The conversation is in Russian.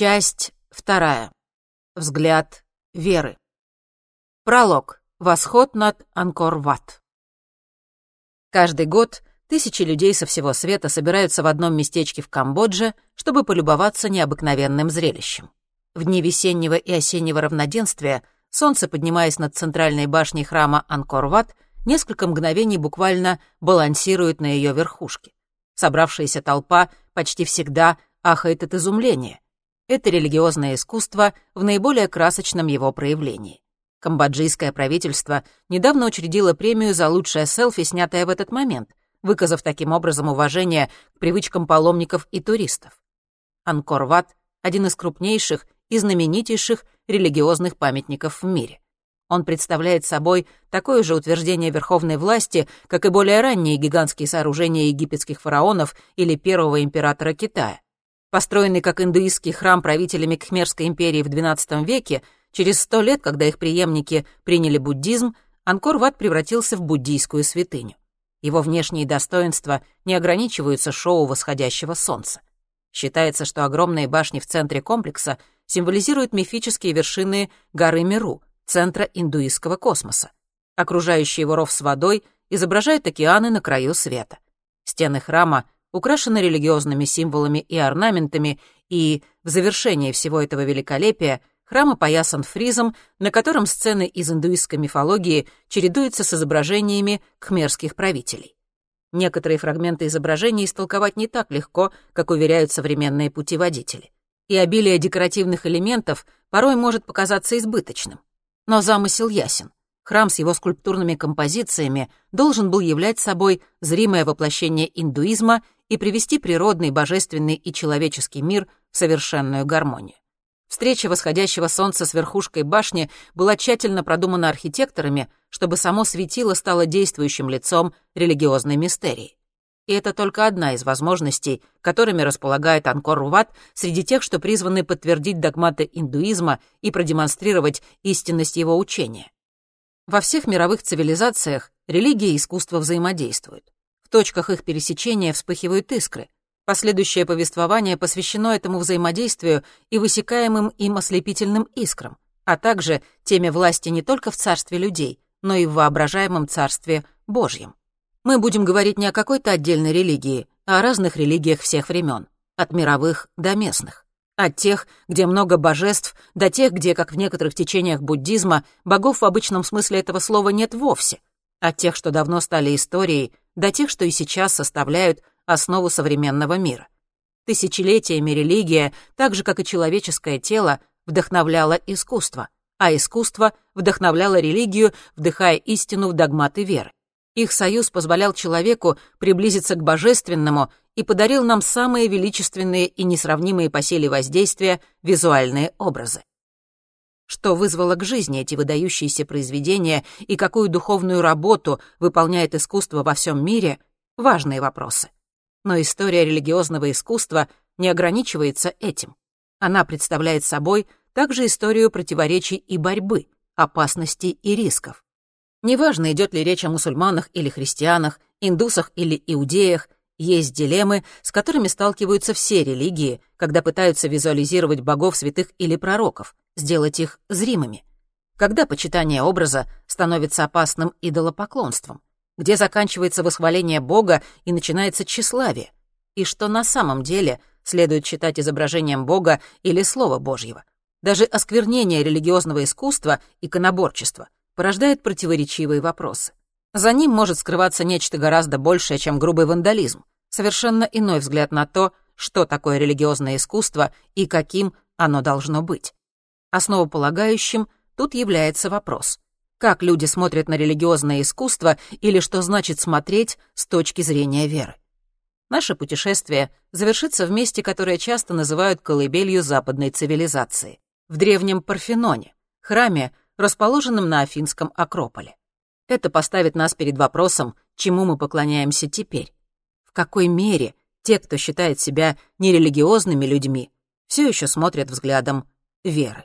Часть вторая. Взгляд веры. Пролог. Восход над Анкор-Ват. Каждый год тысячи людей со всего света собираются в одном местечке в Камбодже, чтобы полюбоваться необыкновенным зрелищем. В дни весеннего и осеннего равноденствия солнце, поднимаясь над центральной башней храма Анкор-Ват, несколько мгновений буквально балансирует на ее верхушке. Собравшаяся толпа почти всегда ахает от изумления. Это религиозное искусство в наиболее красочном его проявлении. Камбоджийское правительство недавно учредило премию за лучшее селфи, снятое в этот момент, выказав таким образом уважение к привычкам паломников и туристов. Анкор-Ват — один из крупнейших и знаменитейших религиозных памятников в мире. Он представляет собой такое же утверждение верховной власти, как и более ранние гигантские сооружения египетских фараонов или первого императора Китая. Построенный как индуистский храм правителями Кхмерской империи в XII веке, через сто лет, когда их преемники приняли буддизм, Анкор-Ват превратился в буддийскую святыню. Его внешние достоинства не ограничиваются шоу восходящего солнца. Считается, что огромные башни в центре комплекса символизируют мифические вершины горы Миру, центра индуистского космоса. Окружающий его ров с водой изображают океаны на краю света. Стены храма украшены религиозными символами и орнаментами, и в завершении всего этого великолепия храм опоясан фризом, на котором сцены из индуистской мифологии чередуются с изображениями кхмерских правителей. Некоторые фрагменты изображений истолковать не так легко, как уверяют современные путеводители. И обилие декоративных элементов порой может показаться избыточным. Но замысел ясен. Храм с его скульптурными композициями должен был являть собой зримое воплощение индуизма и привести природный, божественный и человеческий мир в совершенную гармонию. Встреча восходящего солнца с верхушкой башни была тщательно продумана архитекторами, чтобы само светило стало действующим лицом религиозной мистерии. И это только одна из возможностей, которыми располагает Анкор-Ват среди тех, что призваны подтвердить догматы индуизма и продемонстрировать истинность его учения. Во всех мировых цивилизациях религия и искусство взаимодействуют. В точках их пересечения вспыхивают искры. Последующее повествование посвящено этому взаимодействию и высекаемым им ослепительным искрам, а также теме власти не только в царстве людей, но и в воображаемом царстве Божьем. Мы будем говорить не о какой-то отдельной религии, а о разных религиях всех времен, от мировых до местных. От тех, где много божеств, до тех, где, как в некоторых течениях буддизма, богов в обычном смысле этого слова нет вовсе. От тех, что давно стали историей, до тех, что и сейчас составляют основу современного мира. Тысячелетиями религия, так же как и человеческое тело, вдохновляла искусство, а искусство вдохновляло религию, вдыхая истину в догматы веры. Их союз позволял человеку приблизиться к божественному и подарил нам самые величественные и несравнимые по силе воздействия визуальные образы. Что вызвало к жизни эти выдающиеся произведения и какую духовную работу выполняет искусство во всем мире — важные вопросы. Но история религиозного искусства не ограничивается этим. Она представляет собой также историю противоречий и борьбы, опасностей и рисков. Неважно, идет ли речь о мусульманах или христианах, индусах или иудеях, есть дилеммы, с которыми сталкиваются все религии, когда пытаются визуализировать богов, святых или пророков, сделать их зримыми. Когда почитание образа становится опасным идолопоклонством, где заканчивается восхваление Бога и начинается тщеславие, и что на самом деле следует считать изображением Бога или Слова Божьего. Даже осквернение религиозного искусства, иконоборчества, порождает противоречивые вопросы. За ним может скрываться нечто гораздо большее, чем грубый вандализм, совершенно иной взгляд на то, что такое религиозное искусство и каким оно должно быть. Основополагающим тут является вопрос, как люди смотрят на религиозное искусство или что значит смотреть с точки зрения веры. Наше путешествие завершится в месте, которое часто называют колыбелью западной цивилизации, в древнем Парфеноне, храме, расположенном на Афинском Акрополе. Это поставит нас перед вопросом, чему мы поклоняемся теперь. В какой мере те, кто считает себя нерелигиозными людьми, все еще смотрят взглядом веры.